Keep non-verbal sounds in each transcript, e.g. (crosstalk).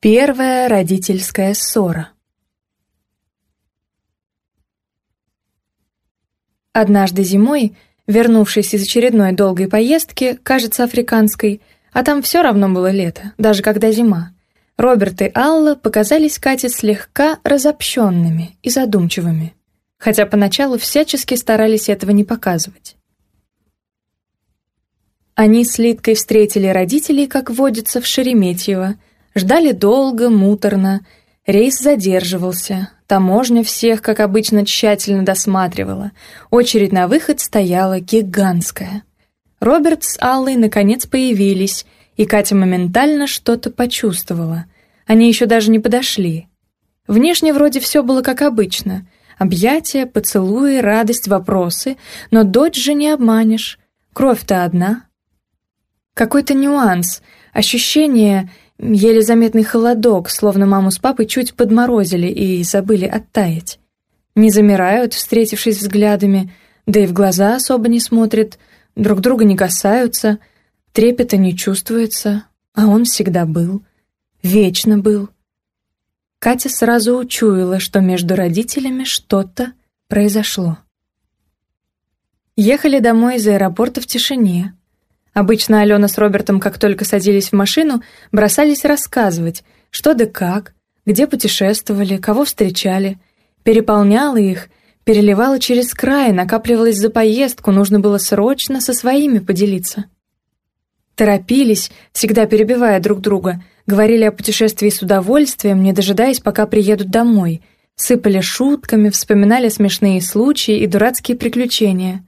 Первая родительская ссора. Однажды зимой, вернувшись из очередной долгой поездки, кажется африканской, а там все равно было лето, даже когда зима, Роберт и Алла показались Кате слегка разобщенными и задумчивыми, хотя поначалу всячески старались этого не показывать. Они с Литкой встретили родителей, как водится, в Шереметьево – Ждали долго, муторно. Рейс задерживался. Таможня всех, как обычно, тщательно досматривала. Очередь на выход стояла гигантская. Роберт с Аллой наконец появились, и Катя моментально что-то почувствовала. Они еще даже не подошли. Внешне вроде все было как обычно. Объятия, поцелуи, радость, вопросы. Но дочь же не обманешь. Кровь-то одна. Какой-то нюанс, ощущение Еле заметный холодок, словно маму с папой чуть подморозили и забыли оттаять. Не замирают, встретившись взглядами, да и в глаза особо не смотрят, друг друга не касаются, трепета не чувствуется, а он всегда был, вечно был. Катя сразу учуяла, что между родителями что-то произошло. Ехали домой из аэропорта в тишине. Обычно Алена с Робертом, как только садились в машину, бросались рассказывать, что да как, где путешествовали, кого встречали. Переполняло их, переливало через край, накапливалось за поездку, нужно было срочно со своими поделиться. Торопились, всегда перебивая друг друга, говорили о путешествии с удовольствием, не дожидаясь, пока приедут домой, сыпали шутками, вспоминали смешные случаи и дурацкие приключения.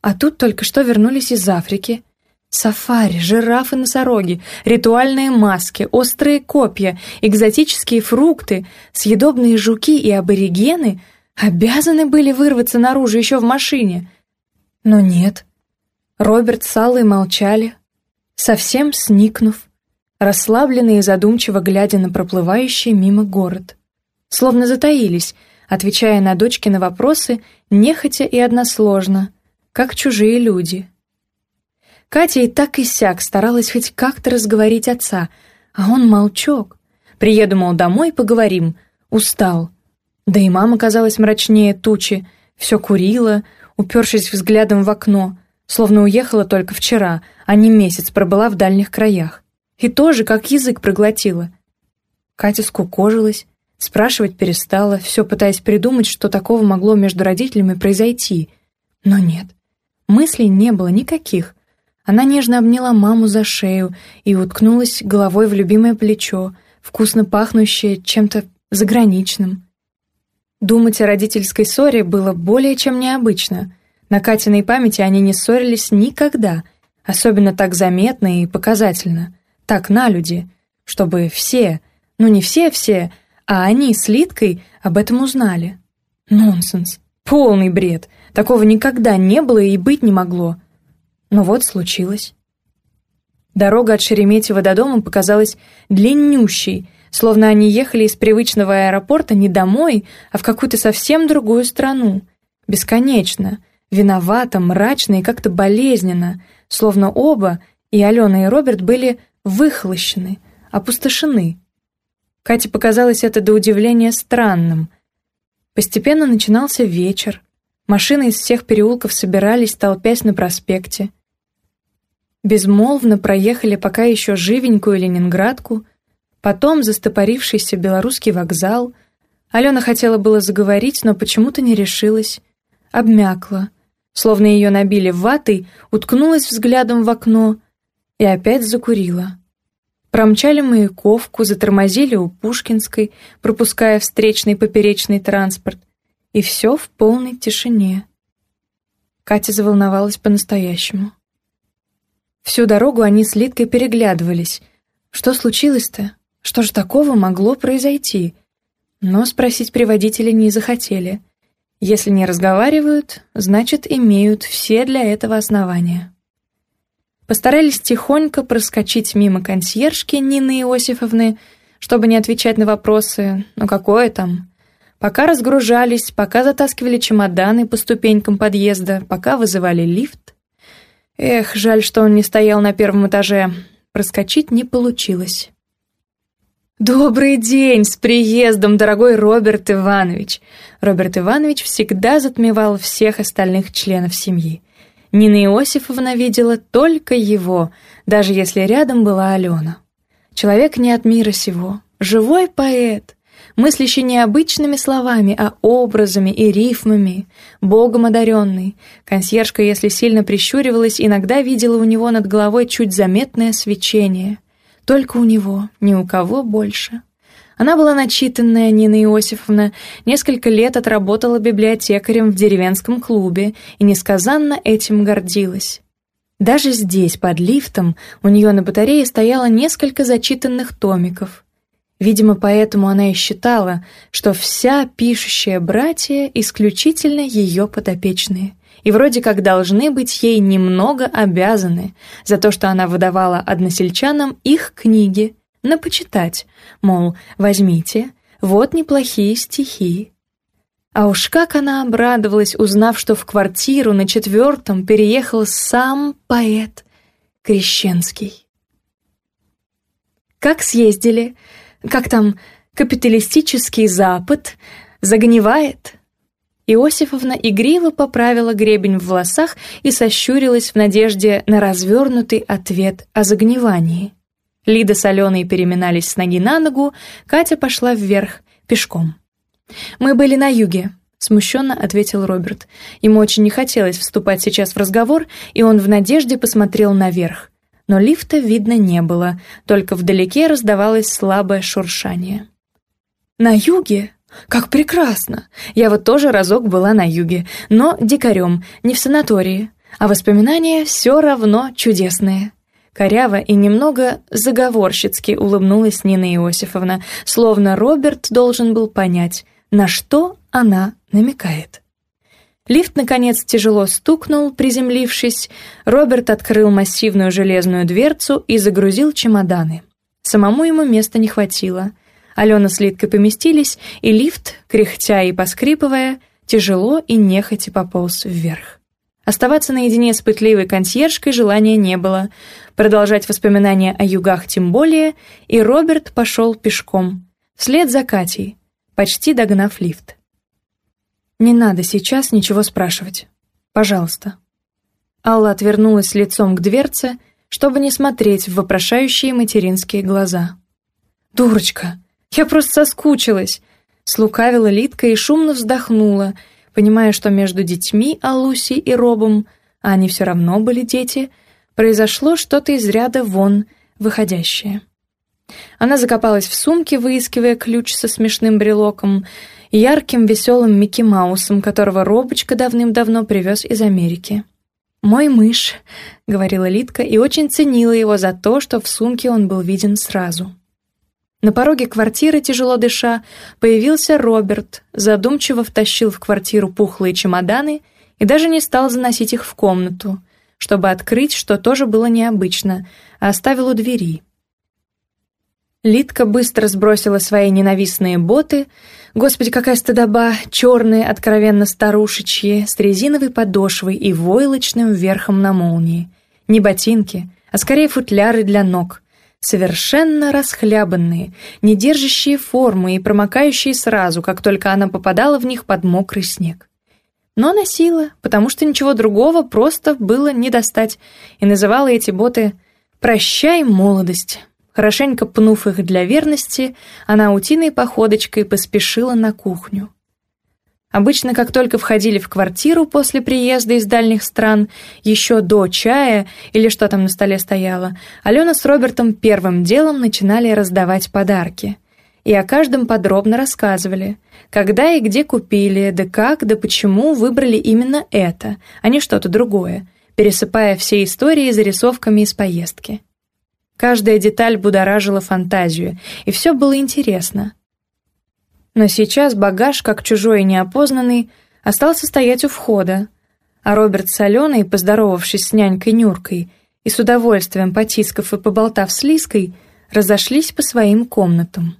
А тут только что вернулись из Африки — Сафари, жирафы-носороги, ритуальные маски, острые копья, экзотические фрукты, съедобные жуки и аборигены обязаны были вырваться наружу еще в машине. Но нет. Роберт с Аллой молчали, совсем сникнув, расслабленно и задумчиво глядя на проплывающий мимо город. Словно затаились, отвечая на дочки на вопросы, нехотя и односложно, как чужие люди — Катя и так и сяк старалась хоть как-то разговорить отца, а он молчок. Приеду, мол, домой, поговорим. Устал. Да и мама казалась мрачнее тучи, все курила, упершись взглядом в окно, словно уехала только вчера, а не месяц пробыла в дальних краях. И тоже как язык проглотила. Катя скукожилась, спрашивать перестала, все пытаясь придумать, что такого могло между родителями произойти. Но нет, мыслей не было никаких — она нежно обняла маму за шею и уткнулась головой в любимое плечо, вкусно пахнущее чем-то заграничным. Думать о родительской ссоре было более чем необычно. На Катиной памяти они не ссорились никогда, особенно так заметно и показательно, так на люди, чтобы все, ну не все-все, а они с Литкой об этом узнали. Нонсенс, полный бред, такого никогда не было и быть не могло. Но ну вот случилось. Дорога от Шереметьево до дома показалась длиннющей, словно они ехали из привычного аэропорта не домой, а в какую-то совсем другую страну. Бесконечно, виновато, мрачно и как-то болезненно, словно оба, и Алена, и Роберт, были выхлощены, опустошены. Кате показалось это до удивления странным. Постепенно начинался вечер. Машины из всех переулков собирались, толпясь на проспекте безмолвно проехали пока еще живенькую Ленинградку, потом застопорившийся белорусский вокзал. Алена хотела было заговорить, но почему-то не решилась. Обмякла, словно ее набили ватой, уткнулась взглядом в окно и опять закурила. Промчали Маяковку, затормозили у Пушкинской, пропуская встречный поперечный транспорт. И все в полной тишине. Катя заволновалась по-настоящему. Всю дорогу они с Литкой переглядывались. Что случилось-то? Что же такого могло произойти? Но спросить приводителя не захотели. Если не разговаривают, значит, имеют все для этого основания. Постарались тихонько проскочить мимо консьержки Нины Иосифовны, чтобы не отвечать на вопросы «ну какое там?». Пока разгружались, пока затаскивали чемоданы по ступенькам подъезда, пока вызывали лифт, Эх, жаль, что он не стоял на первом этаже. Проскочить не получилось. «Добрый день! С приездом, дорогой Роберт Иванович!» Роберт Иванович всегда затмевал всех остальных членов семьи. Нина Иосифовна видела только его, даже если рядом была Алена. Человек не от мира сего, живой поэт мысли еще не обычными словами, а образами и рифмами. Богом одаренный. Консьержка, если сильно прищуривалась, иногда видела у него над головой чуть заметное свечение. Только у него, ни у кого больше. Она была начитанная, Нина Иосифовна, несколько лет отработала библиотекарем в деревенском клубе и несказанно этим гордилась. Даже здесь, под лифтом, у нее на батарее стояло несколько зачитанных томиков. Видимо, поэтому она и считала, что вся пишущая братья исключительно ее подопечные, и вроде как должны быть ей немного обязаны за то, что она выдавала односельчанам их книги, на почитать, мол, возьмите, вот неплохие стихи. А уж как она обрадовалась, узнав, что в квартиру на четвертом переехал сам поэт Крещенский. Как съездили — как там, капиталистический Запад загнивает». Иосифовна игриво поправила гребень в волосах и сощурилась в надежде на развернутый ответ о загнивании. Лида с Аленой переминались с ноги на ногу, Катя пошла вверх, пешком. «Мы были на юге», — смущенно ответил Роберт. Ему очень не хотелось вступать сейчас в разговор, и он в надежде посмотрел наверх но лифта видно не было, только вдалеке раздавалось слабое шуршание. «На юге? Как прекрасно! Я вот тоже разок была на юге, но дикарем, не в санатории, а воспоминания все равно чудесные». Коряво и немного заговорщицки улыбнулась Нина Иосифовна, словно Роберт должен был понять, на что она намекает. Лифт, наконец, тяжело стукнул, приземлившись. Роберт открыл массивную железную дверцу и загрузил чемоданы. Самому ему места не хватило. Алена с Литкой поместились, и лифт, кряхтя и поскрипывая, тяжело и нехотя пополз вверх. Оставаться наедине с пытливой консьержкой желания не было, продолжать воспоминания о югах тем более, и Роберт пошел пешком, вслед за Катей, почти догнав лифт. «Не надо сейчас ничего спрашивать. Пожалуйста». Алла отвернулась лицом к дверце, чтобы не смотреть в вопрошающие материнские глаза. «Дурочка! Я просто соскучилась!» Слукавила Литка и шумно вздохнула, понимая, что между детьми Алуси и Робом, а они все равно были дети, произошло что-то из ряда вон выходящее. Она закопалась в сумке, выискивая ключ со смешным брелоком, ярким веселым Микки Маусом, которого Робочка давным-давно привез из Америки. «Мой мышь», — говорила Литка, и очень ценила его за то, что в сумке он был виден сразу. На пороге квартиры, тяжело дыша, появился Роберт, задумчиво втащил в квартиру пухлые чемоданы и даже не стал заносить их в комнату, чтобы открыть, что тоже было необычно, а оставил у двери — Литка быстро сбросила свои ненавистные боты. Господи, какая стыдоба! Черные, откровенно старушечьи, с резиновой подошвой и войлочным верхом на молнии. Не ботинки, а скорее футляры для ног. Совершенно расхлябанные, не держащие формы и промокающие сразу, как только она попадала в них под мокрый снег. Но носила, потому что ничего другого просто было не достать, и называла эти боты «Прощай, молодость». Хорошенько пнув их для верности, она утиной походочкой поспешила на кухню. Обычно, как только входили в квартиру после приезда из дальних стран, еще до чая или что там на столе стояло, Алена с Робертом первым делом начинали раздавать подарки. И о каждом подробно рассказывали. Когда и где купили, да как, да почему выбрали именно это, а не что-то другое, пересыпая все истории зарисовками из поездки. Каждая деталь будоражила фантазию, и все было интересно. Но сейчас багаж, как чужой и неопознанный, остался стоять у входа, а Роберт Соленый, поздоровавшись с нянькой Нюркой и с удовольствием потискав и поболтав с Лиской, разошлись по своим комнатам.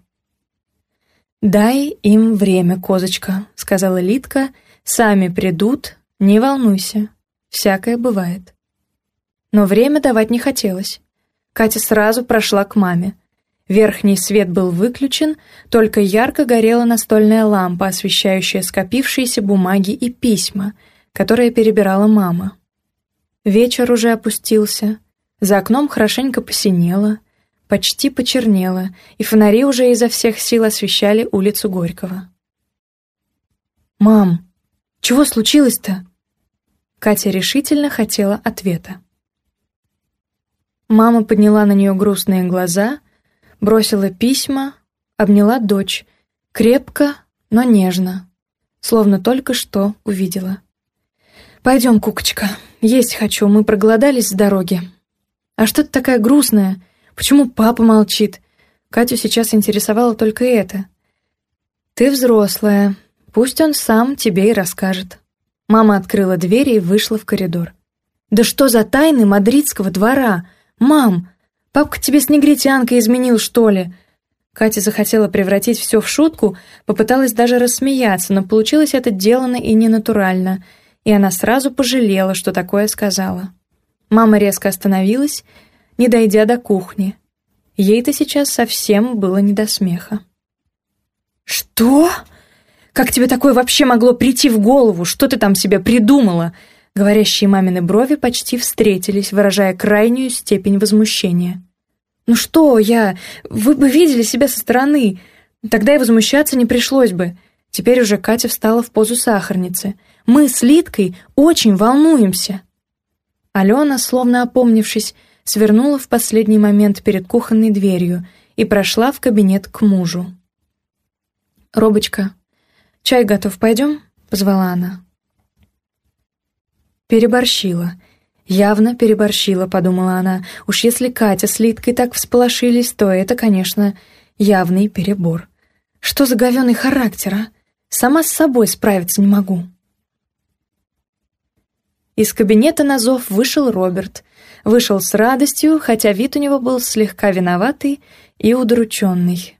«Дай им время, козочка», — сказала Литка, — «сами придут, не волнуйся, всякое бывает». Но время давать не хотелось. Катя сразу прошла к маме. Верхний свет был выключен, только ярко горела настольная лампа, освещающая скопившиеся бумаги и письма, которые перебирала мама. Вечер уже опустился, за окном хорошенько посинело, почти почернело, и фонари уже изо всех сил освещали улицу Горького. «Мам, чего случилось-то?» Катя решительно хотела ответа. Мама подняла на нее грустные глаза, бросила письма, обняла дочь, крепко, но нежно, словно только что увидела. «Пойдем, кукочка, есть хочу, мы проголодались с дороги. А что ты такая грустная? Почему папа молчит?» Катю сейчас интересовало только это. «Ты взрослая, пусть он сам тебе и расскажет». Мама открыла дверь и вышла в коридор. «Да что за тайны мадридского двора?» «Мам, папка тебе с негритянкой изменил, что ли?» Катя захотела превратить все в шутку, попыталась даже рассмеяться, но получилось это делано и ненатурально, и она сразу пожалела, что такое сказала. Мама резко остановилась, не дойдя до кухни. Ей-то сейчас совсем было не до смеха. «Что? Как тебе такое вообще могло прийти в голову? Что ты там себе придумала?» Говорящие мамины брови почти встретились, выражая крайнюю степень возмущения. «Ну что я? Вы бы видели себя со стороны. Тогда и возмущаться не пришлось бы». Теперь уже Катя встала в позу сахарницы. «Мы с Литкой очень волнуемся». Алена, словно опомнившись, свернула в последний момент перед кухонной дверью и прошла в кабинет к мужу. «Робочка, чай готов, пойдем?» — позвала она. Переборщила. Явно переборщила, подумала она. Уж если Катя с Литкой так всполошились, то это, конечно, явный перебор. Что за говенный характер, а? Сама с собой справиться не могу. Из кабинета на зов вышел Роберт. Вышел с радостью, хотя вид у него был слегка виноватый и удрученный.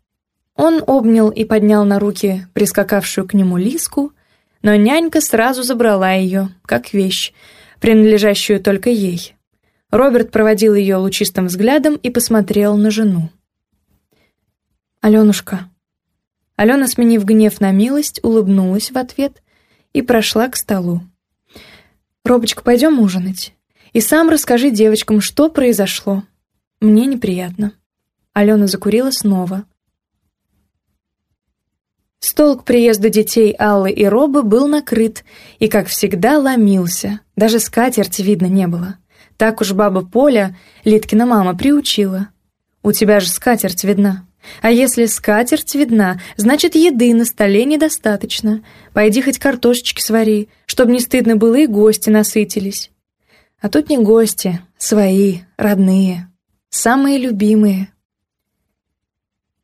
Он обнял и поднял на руки прискакавшую к нему Лиску, но нянька сразу забрала ее, как вещь, принадлежащую только ей. Роберт проводил ее лучистым взглядом и посмотрел на жену. «Аленушка». Алена, сменив гнев на милость, улыбнулась в ответ и прошла к столу. «Робочка, пойдем ужинать. И сам расскажи девочкам, что произошло. Мне неприятно». Алена закурила снова — Стол к приезду детей Аллы и Робы был накрыт и, как всегда, ломился. Даже скатерти видно не было. Так уж баба Поля, Литкина мама, приучила. «У тебя же скатерть видна». А если скатерть видна, значит, еды на столе недостаточно. Пойди хоть картошечки свари, чтобы не стыдно было и гости насытились. А тут не гости, а свои, родные, самые любимые.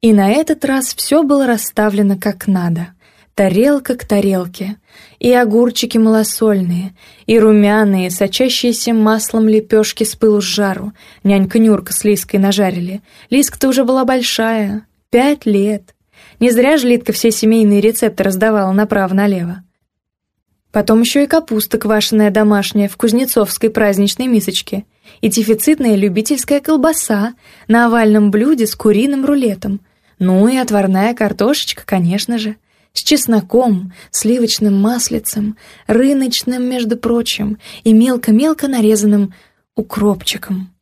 И на этот раз все было расставлено как надо. Тарелка к тарелке, и огурчики малосольные, и румяные, сочащиеся маслом лепешки с пылу с жару. Нянька Нюрка с Лиской нажарили. Лиска-то уже была большая, пять лет. Не зря же Литка все семейные рецепты раздавала направо-налево. Потом еще и капуста квашеная домашняя в кузнецовской праздничной мисочке, и дефицитная любительская колбаса на овальном блюде с куриным рулетом — ну и отварная картошечка, конечно же. С чесноком, сливочным маслицем, рыночным, между прочим, и мелко-мелко нарезанным укропчиком.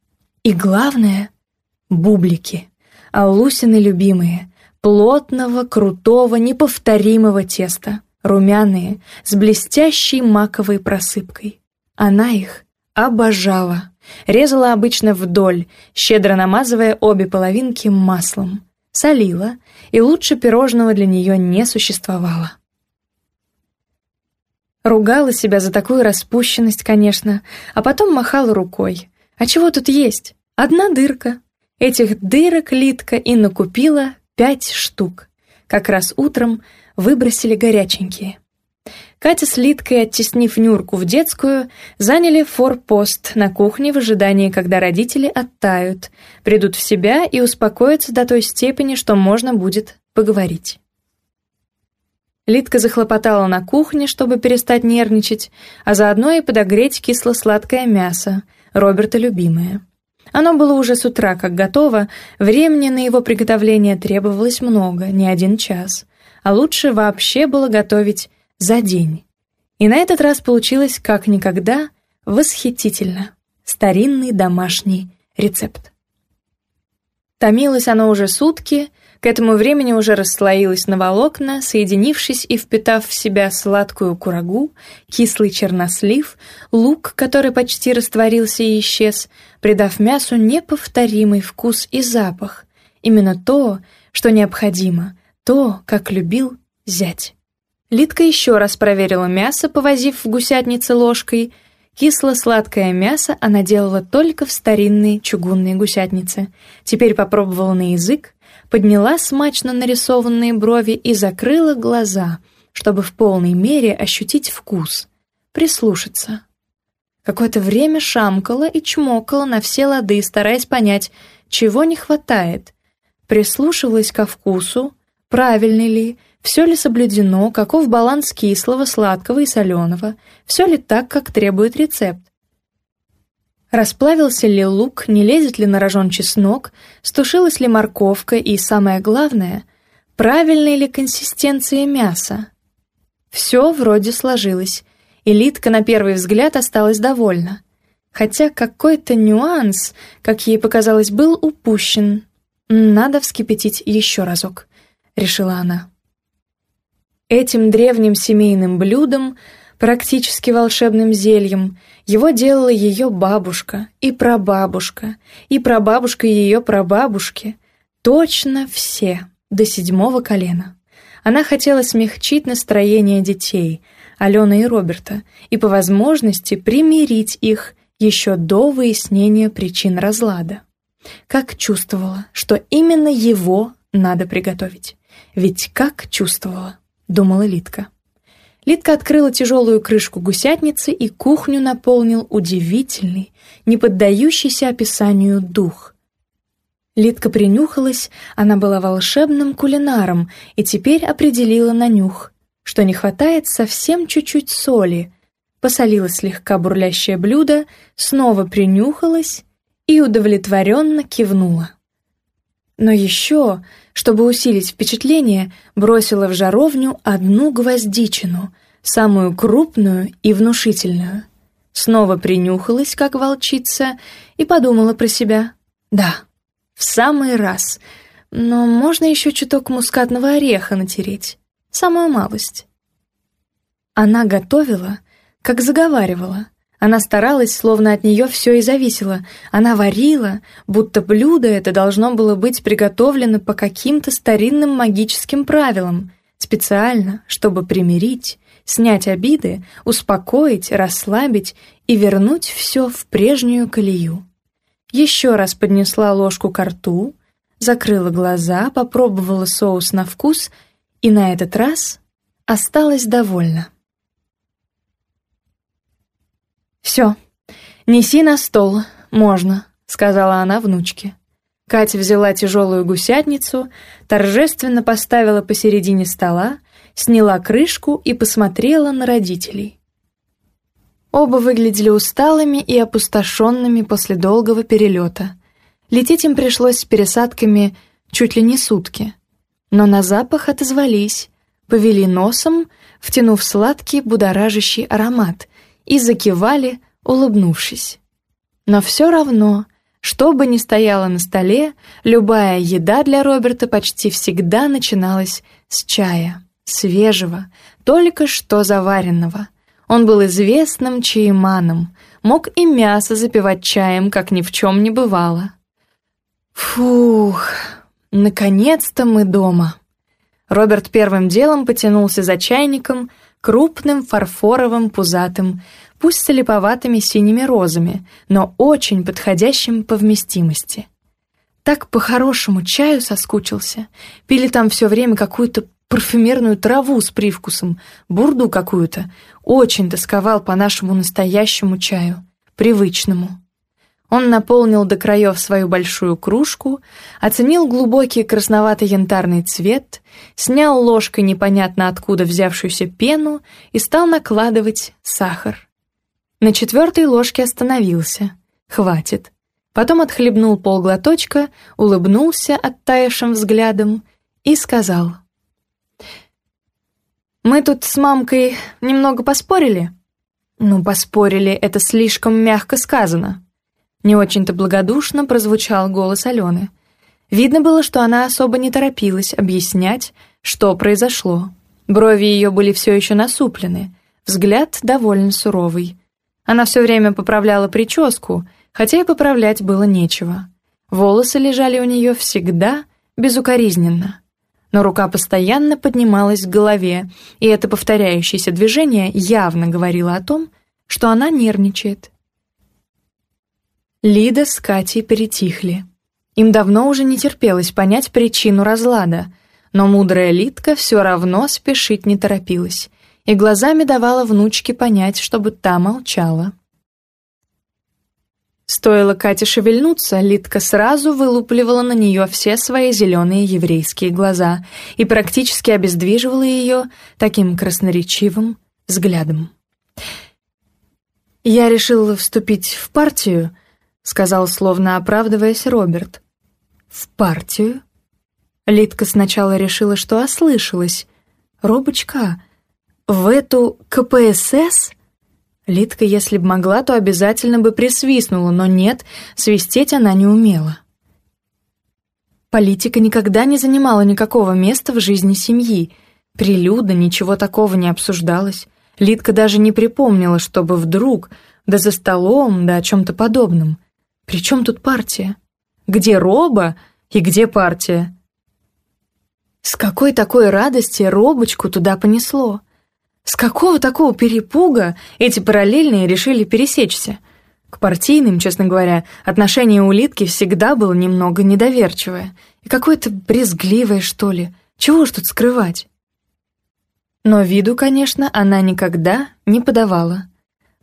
И главное — бублики. А Лусины любимые — плотного, крутого, неповторимого теста, румяные, с блестящей маковой просыпкой. Она их обожала. Резала обычно вдоль, щедро намазывая обе половинки маслом — солила, и лучше пирожного для нее не существовало. Ругала себя за такую распущенность, конечно, а потом махала рукой. А чего тут есть? Одна дырка. Этих дырок Литка и накупила пять штук. Как раз утром выбросили горяченькие. Катя с Литкой, оттеснив Нюрку в детскую, заняли форпост на кухне в ожидании, когда родители оттают, придут в себя и успокоятся до той степени, что можно будет поговорить. Литка захлопотала на кухне, чтобы перестать нервничать, а заодно и подогреть кисло-сладкое мясо, Роберта любимое. Оно было уже с утра как готово, времени на его приготовление требовалось много, не один час. А лучше вообще было готовить за день. И на этот раз получилось как никогда восхитительно. Старинный домашний рецепт. Томилось оно уже сутки, к этому времени уже расслоилось на волокна, соединившись и впитав в себя сладкую курагу, кислый чернослив, лук, который почти растворился и исчез, придав мясу неповторимый вкус и запах. Именно то, что необходимо, то, как любил зять. Литка еще раз проверила мясо, повозив в гусятнице ложкой. Кисло-сладкое мясо она делала только в старинной чугунной гусятнице. Теперь попробовала на язык, подняла смачно нарисованные брови и закрыла глаза, чтобы в полной мере ощутить вкус, прислушаться. Какое-то время шамкала и чмокала на все лады, стараясь понять, чего не хватает. Прислушивалась ко вкусу, правильный ли, все ли соблюдено, каков баланс кислого, сладкого и соленого, все ли так, как требует рецепт. Расплавился ли лук, не лезет ли на рожон чеснок, стушилась ли морковка и, самое главное, правильной ли консистенции мяса. Все вроде сложилось, и Литка на первый взгляд осталась довольна. Хотя какой-то нюанс, как ей показалось, был упущен. «Надо вскипятить еще разок», — решила она. Этим древним семейным блюдом, практически волшебным зельем, его делала ее бабушка и прабабушка, и прабабушка ее прабабушки. Точно все, до седьмого колена. Она хотела смягчить настроение детей, Алены и Роберта, и по возможности примирить их еще до выяснения причин разлада. Как чувствовала, что именно его надо приготовить. Ведь как чувствовала думала Литка. Литка открыла тяжелую крышку гусятницы, и кухню наполнил удивительный, не поддающийся описанию дух. Литка принюхалась, она была волшебным кулинаром и теперь определила на нюх, что не хватает совсем чуть-чуть соли. Посолила слегка бурлящее блюдо, снова принюхалась и удовлетворенно кивнула. Но еще, чтобы усилить впечатление, бросила в жаровню одну гвоздичину, самую крупную и внушительную. Снова принюхалась, как волчица, и подумала про себя. «Да, в самый раз. Но можно еще чуток мускатного ореха натереть. Самую малость». Она готовила, как заговаривала, она старалась, словно от нее все и зависело. Она варила, будто блюдо это должно было быть приготовлено по каким-то старинным магическим правилам, специально, чтобы примирить, снять обиды, успокоить, расслабить и вернуть все в прежнюю колею. Еще раз поднесла ложку ко рту, закрыла глаза, попробовала соус на вкус и на этот раз осталась довольна. «Все, неси на стол, можно», — сказала она внучке. Катя взяла тяжелую гусятницу, торжественно поставила посередине стола, сняла крышку и посмотрела на родителей. Оба выглядели усталыми и опустошенными после долгого перелета. Лететь им пришлось с пересадками чуть ли не сутки. Но на запах отозвались, повели носом, втянув сладкий будоражащий аромат, и закивали, улыбнувшись. Но все равно, что бы ни стояло на столе, любая еда для Роберта почти всегда начиналась с чая, свежего, только что заваренного. Он был известным чаеманом, мог и мясо запивать чаем, как ни в чем не бывало. «Фух, наконец-то мы дома!» Роберт первым делом потянулся за чайником, крупным фарфоровым пузатым, пусть с липоватыми синими розами, но очень подходящим по вместимости. Так по-хорошему чаю соскучился. Пили там все время какую-то парфюмерную траву с привкусом, бурду какую-то. Очень тосковал по нашему настоящему чаю, привычному. Он наполнил до краев свою большую кружку, оценил глубокий красновато-янтарный цвет, снял ложкой непонятно откуда взявшуюся пену и стал накладывать сахар. На четвертой ложке остановился. Хватит. Потом отхлебнул полглоточка, улыбнулся оттаявшим взглядом и сказал. «Мы тут с мамкой немного поспорили?» «Ну, поспорили, это слишком мягко сказано», не очень-то благодушно прозвучал голос Алены. Видно было, что она особо не торопилась объяснять, что произошло. Брови ее были все еще насуплены, взгляд довольно суровый. Она все время поправляла прическу, хотя и поправлять было нечего. Волосы лежали у нее всегда безукоризненно. Но рука постоянно поднималась к голове, и это повторяющееся движение явно говорило о том, что она нервничает. Лида с Катей перетихли. Им давно уже не терпелось понять причину разлада, но мудрая Лидка все равно спешить не торопилась и глазами давала внучке понять, чтобы та молчала. Стоило Кате шевельнуться, Лидка сразу вылупливала на нее все свои зеленые еврейские глаза и практически обездвиживала ее таким красноречивым взглядом. «Я решила вступить в партию», сказал, словно оправдываясь, Роберт. «В партию?» Литка сначала решила, что ослышалась. «Робочка, в эту КПСС?» Литка, если б могла, то обязательно бы присвистнула, но нет, свистеть она не умела. Политика никогда не занимала никакого места в жизни семьи. Прилюдно ничего такого не обсуждалось. Литка даже не припомнила, чтобы вдруг, да за столом, да о чем-то подобном — при чем тут партия? Где Роба и где партия? С какой такой радости Робочку туда понесло? С какого такого перепуга эти параллельные решили пересечься? К партийным, честно говоря, отношение улитки всегда было немного недоверчивое и какое-то брезгливое, что ли. Чего ж тут скрывать? Но виду, конечно, она никогда не подавала.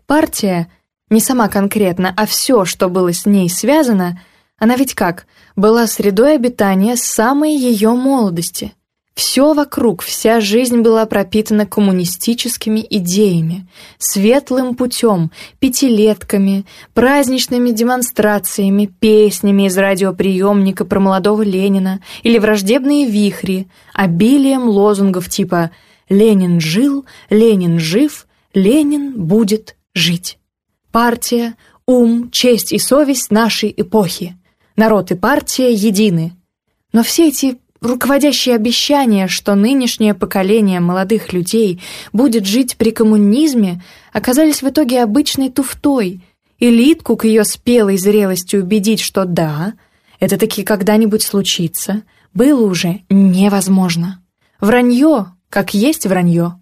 Партия не сама конкретно, а все, что было с ней связано, она ведь как, была средой обитания с самой ее молодости. Все вокруг, вся жизнь была пропитана коммунистическими идеями, светлым путем, пятилетками, праздничными демонстрациями, песнями из радиоприемника про молодого Ленина или враждебные вихри, обилием лозунгов типа «Ленин жил», «Ленин жив», «Ленин будет жить» партия, ум, честь и совесть нашей эпохи. Народ и партия едины. Но все эти руководящие обещания, что нынешнее поколение молодых людей будет жить при коммунизме, оказались в итоге обычной туфтой. И к ее спелой зрелости убедить, что да, это таки когда-нибудь случится, было уже невозможно. Вранье, как есть вранье.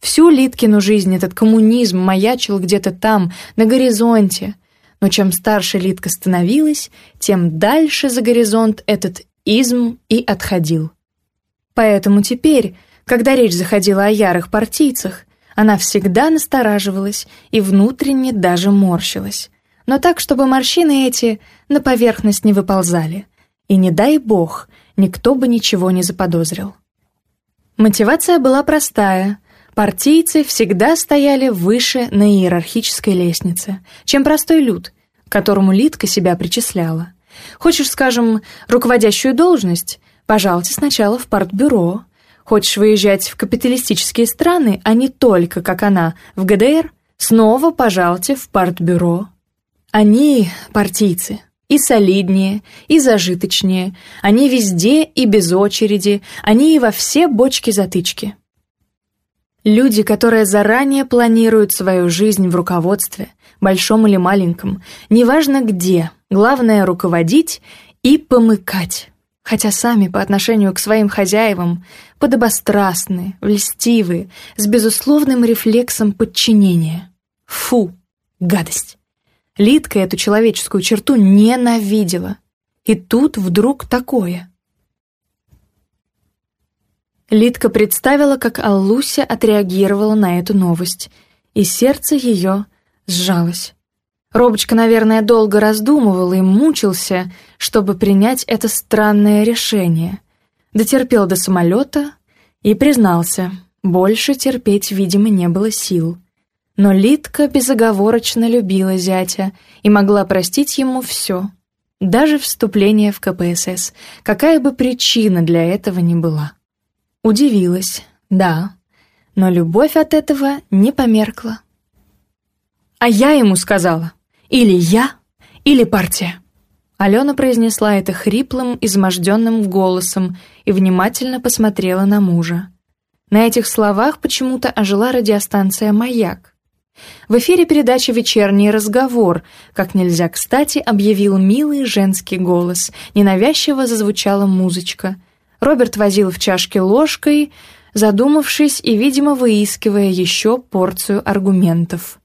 Всю Литкину жизнь этот коммунизм маячил где-то там, на горизонте. Но чем старше Литка становилась, тем дальше за горизонт этот изм и отходил. Поэтому теперь, когда речь заходила о ярых партийцах, она всегда настораживалась и внутренне даже морщилась. Но так, чтобы морщины эти на поверхность не выползали. И не дай бог, никто бы ничего не заподозрил. Мотивация была простая — Партийцы всегда стояли выше на иерархической лестнице, чем простой люд, к которому Литка себя причисляла. Хочешь, скажем, руководящую должность? Пожалуйте сначала в партбюро. Хочешь выезжать в капиталистические страны, а не только, как она, в ГДР? Снова пожалуйте в партбюро. Они партийцы. И солиднее, и зажиточнее. Они везде и без очереди. Они и во все бочки-затычки. Люди, которые заранее планируют свою жизнь в руководстве, большом или маленьком, неважно где, главное руководить и помыкать. Хотя сами по отношению к своим хозяевам подобострастны, льстивы, с безусловным рефлексом подчинения. Фу, гадость. Лидка эту человеческую черту ненавидела. И тут вдруг такое — Лидка представила, как Аллуся отреагировала на эту новость, и сердце ее сжалось. Робочка, наверное, долго раздумывал и мучился, чтобы принять это странное решение. Дотерпел до самолета и признался, больше терпеть, видимо, не было сил. Но Лидка безоговорочно любила зятя и могла простить ему все, даже вступление в КПСС, какая бы причина для этого ни была. Удивилась, да, но любовь от этого не померкла. «А я ему сказала! Или я, или партия!» Алена произнесла это хриплым, изможденным голосом и внимательно посмотрела на мужа. На этих словах почему-то ожила радиостанция «Маяк». В эфире передачи «Вечерний разговор» как нельзя кстати объявил милый женский голос, ненавязчиво зазвучала музычка — Роберт возил в чашке ложкой, задумавшись и, видимо, выискивая еще порцию аргументов.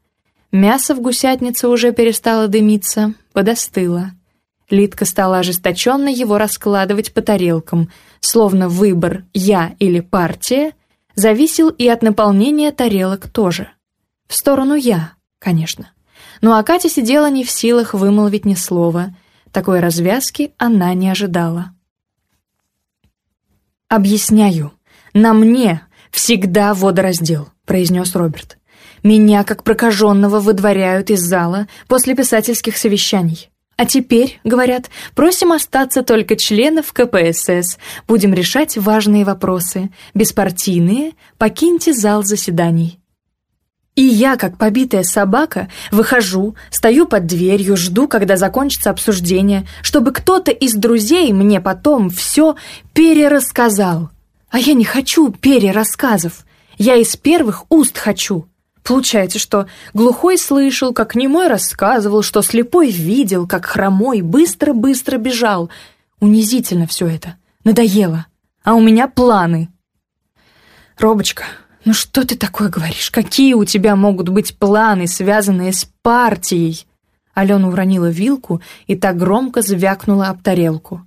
Мясо в гусятнице уже перестало дымиться, подостыло. Лидка стала ожесточенно его раскладывать по тарелкам, словно выбор «я» или «партия» зависел и от наполнения тарелок тоже. В сторону «я», конечно. Но ну, Акатя сидела не в силах вымолвить ни слова. Такой развязки она не ожидала. «Объясняю. На мне всегда водораздел», — произнес Роберт. «Меня, как прокаженного, выдворяют из зала после писательских совещаний. А теперь, говорят, просим остаться только членов КПСС. Будем решать важные вопросы. Беспартийные, покиньте зал заседаний. И я, как побитая собака, выхожу, стою под дверью, жду, когда закончится обсуждение, чтобы кто-то из друзей мне потом все перерассказал. А я не хочу перерассказов. Я из первых уст хочу. Получается, что глухой слышал, как немой рассказывал, что слепой видел, как хромой быстро-быстро бежал. Унизительно все это. Надоело. А у меня планы. Робочка, ну что ты такое говоришь? Какие у тебя могут быть планы, связанные с партией? Алена уронила вилку и так громко звякнула об тарелку.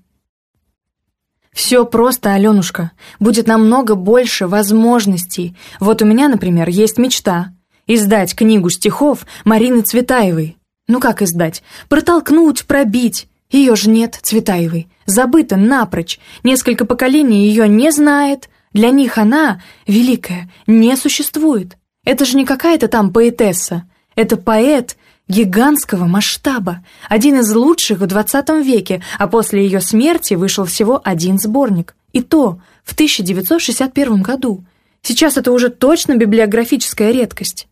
«Все просто, Аленушка. Будет намного больше возможностей. Вот у меня, например, есть мечта Издать книгу стихов Марины Цветаевой. Ну как издать? Протолкнуть, пробить. Ее же нет, Цветаевой. Забыта напрочь. Несколько поколений ее не знает. Для них она, великая, не существует. Это же не какая-то там поэтесса. Это поэт гигантского масштаба, один из лучших в 20 веке, а после ее смерти вышел всего один сборник. И то в 1961 году. Сейчас это уже точно библиографическая редкость.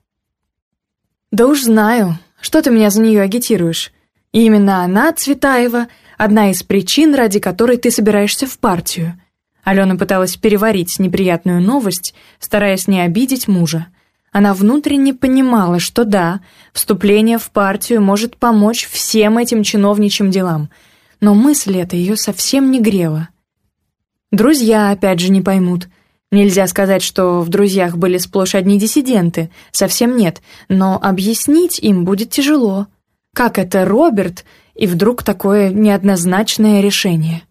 Да уж знаю, что ты меня за нее агитируешь. И именно она, Цветаева, одна из причин, ради которой ты собираешься в партию – Алена пыталась переварить неприятную новость, стараясь не обидеть мужа. Она внутренне понимала, что да, вступление в партию может помочь всем этим чиновничьим делам, но мысль эта ее совсем не грела. Друзья опять же не поймут. Нельзя сказать, что в друзьях были сплошь одни диссиденты, совсем нет, но объяснить им будет тяжело. Как это Роберт и вдруг такое неоднозначное решение?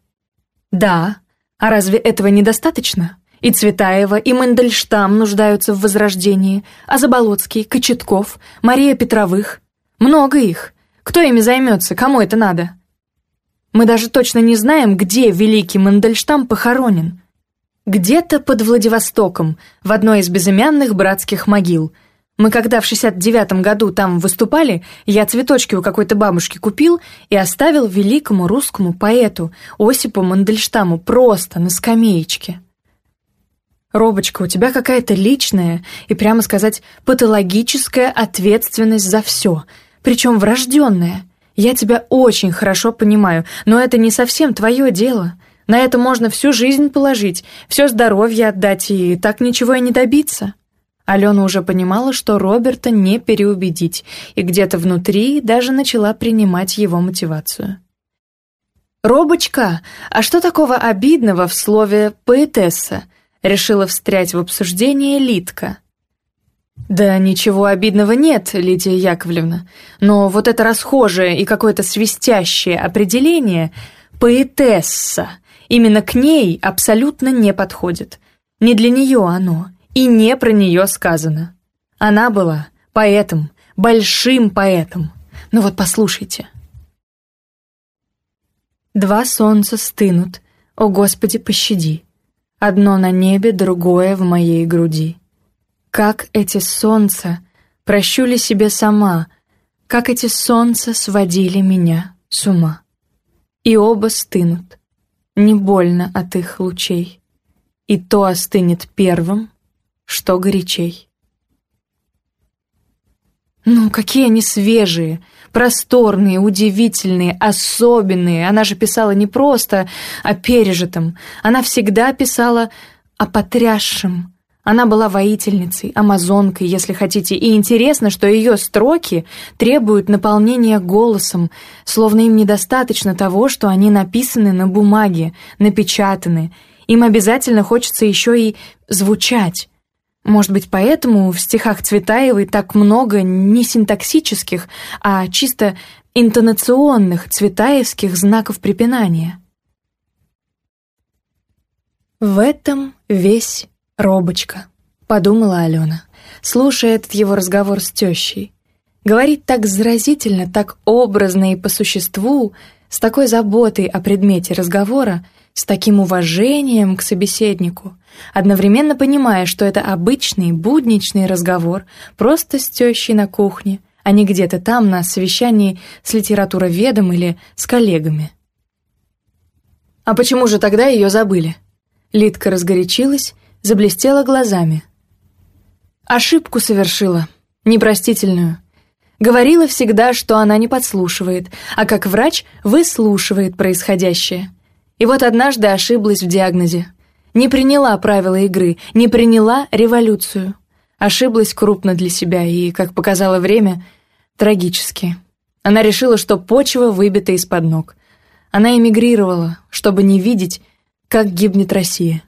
Да, а разве этого недостаточно? И Цветаева, и Мендельштам нуждаются в возрождении, а Заболоцкий, Кочетков, Мария Петровых. Много их. Кто ими займется, кому это надо? Мы даже точно не знаем, где великий Мендельштам похоронен. Где-то под Владивостоком, в одной из безымянных братских могил. Мы когда в 69-м году там выступали, я цветочки у какой-то бабушки купил и оставил великому русскому поэту Осипу Мандельштаму просто на скамеечке. Робочка, у тебя какая-то личная и, прямо сказать, патологическая ответственность за все, причем врожденная. Я тебя очень хорошо понимаю, но это не совсем твое дело. На это можно всю жизнь положить, все здоровье отдать и так ничего и не добиться. Алена уже понимала, что Роберта не переубедить, и где-то внутри даже начала принимать его мотивацию. «Робочка, а что такого обидного в слове «поэтесса»?» — решила встрять в обсуждение Литка. «Да ничего обидного нет, Лидия Яковлевна, но вот это расхожее и какое-то свистящее определение «поэтесса» именно к ней абсолютно не подходит. Не для нее оно» и не про нее сказано. Она была поэтом, большим поэтом. Ну вот послушайте. Два солнца стынут, о Господи, пощади. Одно на небе, другое в моей груди. Как эти солнца прощу ли себе сама, как эти солнца сводили меня с ума. И оба стынут, не больно от их лучей. И то остынет первым, что горячей. Ну, какие они свежие, просторные, удивительные, особенные. Она же писала не просто о пережитом. Она всегда писала о потрясшем. Она была воительницей, амазонкой, если хотите, и интересно, что ее строки требуют наполнения голосом, словно им недостаточно того, что они написаны на бумаге, напечатаны. Им обязательно хочется еще и звучать. Может быть, поэтому в стихах Цветаевой так много не синтаксических, а чисто интонационных цветаевских знаков препинания. «В этом весь робочка», — подумала Алена, слушая этот его разговор с тещей. Говорит так заразительно, так образно и по существу, с такой заботой о предмете разговора — с таким уважением к собеседнику, одновременно понимая, что это обычный будничный разговор, просто с тещей на кухне, а не где-то там на совещании с литературоведом или с коллегами. «А почему же тогда ее забыли?» Лидка разгорячилась, заблестела глазами. «Ошибку совершила, непростительную. Говорила всегда, что она не подслушивает, а как врач выслушивает происходящее». И вот однажды ошиблась в диагнозе. Не приняла правила игры, не приняла революцию. Ошиблась крупно для себя и, как показало время, трагически. Она решила, что почва выбита из-под ног. Она эмигрировала, чтобы не видеть, как гибнет Россия.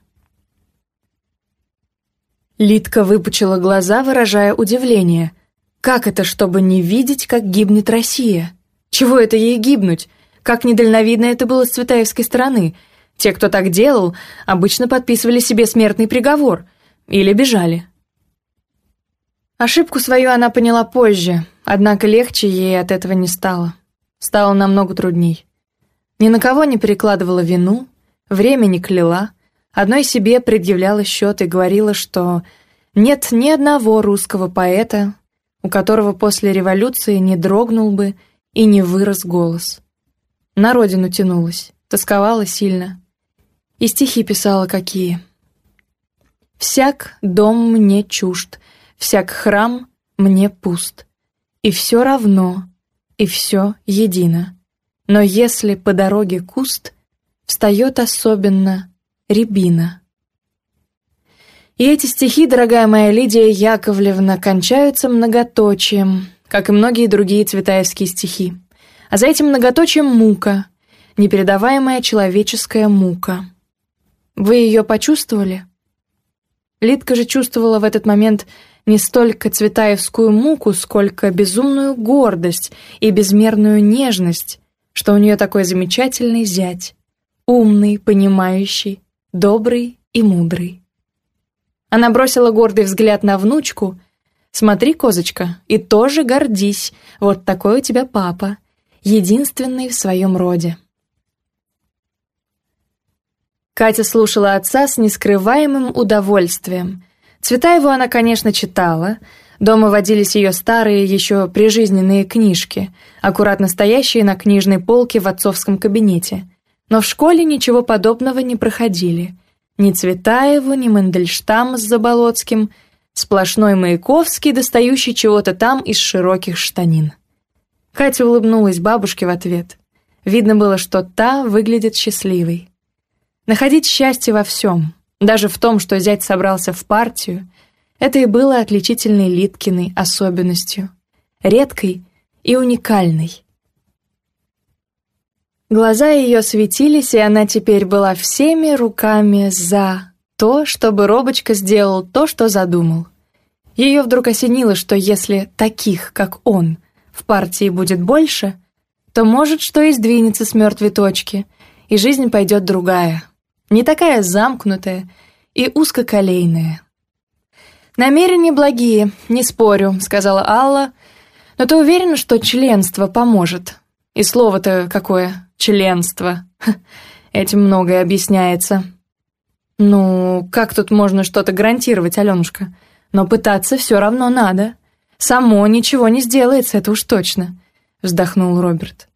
Литка выпучила глаза, выражая удивление. Как это, чтобы не видеть, как гибнет Россия? Чего это ей гибнуть? Как недальновидно это было с Цветаевской стороны. Те, кто так делал, обычно подписывали себе смертный приговор или бежали. Ошибку свою она поняла позже, однако легче ей от этого не стало. Стало намного трудней. Ни на кого не перекладывала вину, время не кляла, одной себе предъявляла счет и говорила, что нет ни одного русского поэта, у которого после революции не дрогнул бы и не вырос голос. На родину тянулась, тосковала сильно. И стихи писала какие. «Всяк дом мне чужд, всяк храм мне пуст, и все равно, и все едино. Но если по дороге куст, встает особенно рябина». И эти стихи, дорогая моя Лидия Яковлевна, кончаются многоточием, как и многие другие цветаевские стихи а за этим многоточием мука, непередаваемая человеческая мука. Вы ее почувствовали? Лидка же чувствовала в этот момент не столько цветаевскую муку, сколько безумную гордость и безмерную нежность, что у нее такой замечательный зять, умный, понимающий, добрый и мудрый. Она бросила гордый взгляд на внучку. «Смотри, козочка, и тоже гордись, вот такой у тебя папа единственный в своем роде. Катя слушала отца с нескрываемым удовольствием. Цветаеву она, конечно, читала. Дома водились ее старые, еще прижизненные книжки, аккуратно стоящие на книжной полке в отцовском кабинете. Но в школе ничего подобного не проходили. Ни Цветаеву, ни Мандельштам с Заболоцким, сплошной Маяковский, достающий чего-то там из широких штанин. Катя улыбнулась бабушке в ответ. Видно было, что та выглядит счастливой. Находить счастье во всем, даже в том, что зять собрался в партию, это и было отличительной Литкиной особенностью, редкой и уникальной. Глаза ее светились, и она теперь была всеми руками за то, чтобы Робочка сделал то, что задумал. Ее вдруг осенило, что если таких, как он, в партии будет больше, то может, что и сдвинется с мертвой точки, и жизнь пойдет другая, не такая замкнутая и узкоколейная. «Намерения благие, не спорю», — сказала Алла, «но ты уверена, что членство поможет?» И слово-то какое «членство». (laughs) Этим многое объясняется. «Ну, как тут можно что-то гарантировать, Алёнушка, Но пытаться все равно надо». Само ничего не сделается, это уж точно», — вздохнул Роберт.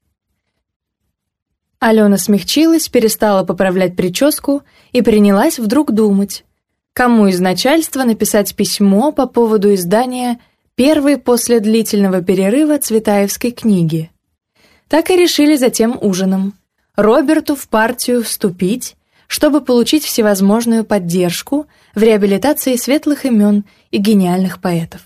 Алена смягчилась, перестала поправлять прическу и принялась вдруг думать, кому из начальства написать письмо по поводу издания первой после длительного перерыва Цветаевской книги. Так и решили затем ужином. Роберту в партию вступить, чтобы получить всевозможную поддержку в реабилитации светлых имен и гениальных поэтов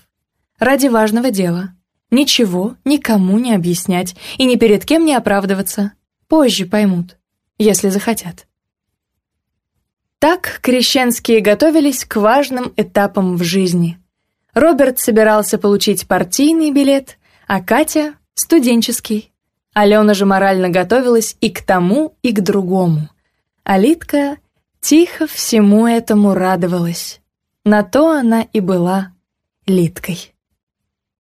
ради важного дела. Ничего никому не объяснять и ни перед кем не оправдываться. Позже поймут, если захотят. Так крещенские готовились к важным этапам в жизни. Роберт собирался получить партийный билет, а Катя — студенческий. Алена же морально готовилась и к тому, и к другому. Алитка тихо всему этому радовалась. На то она и была Литкой.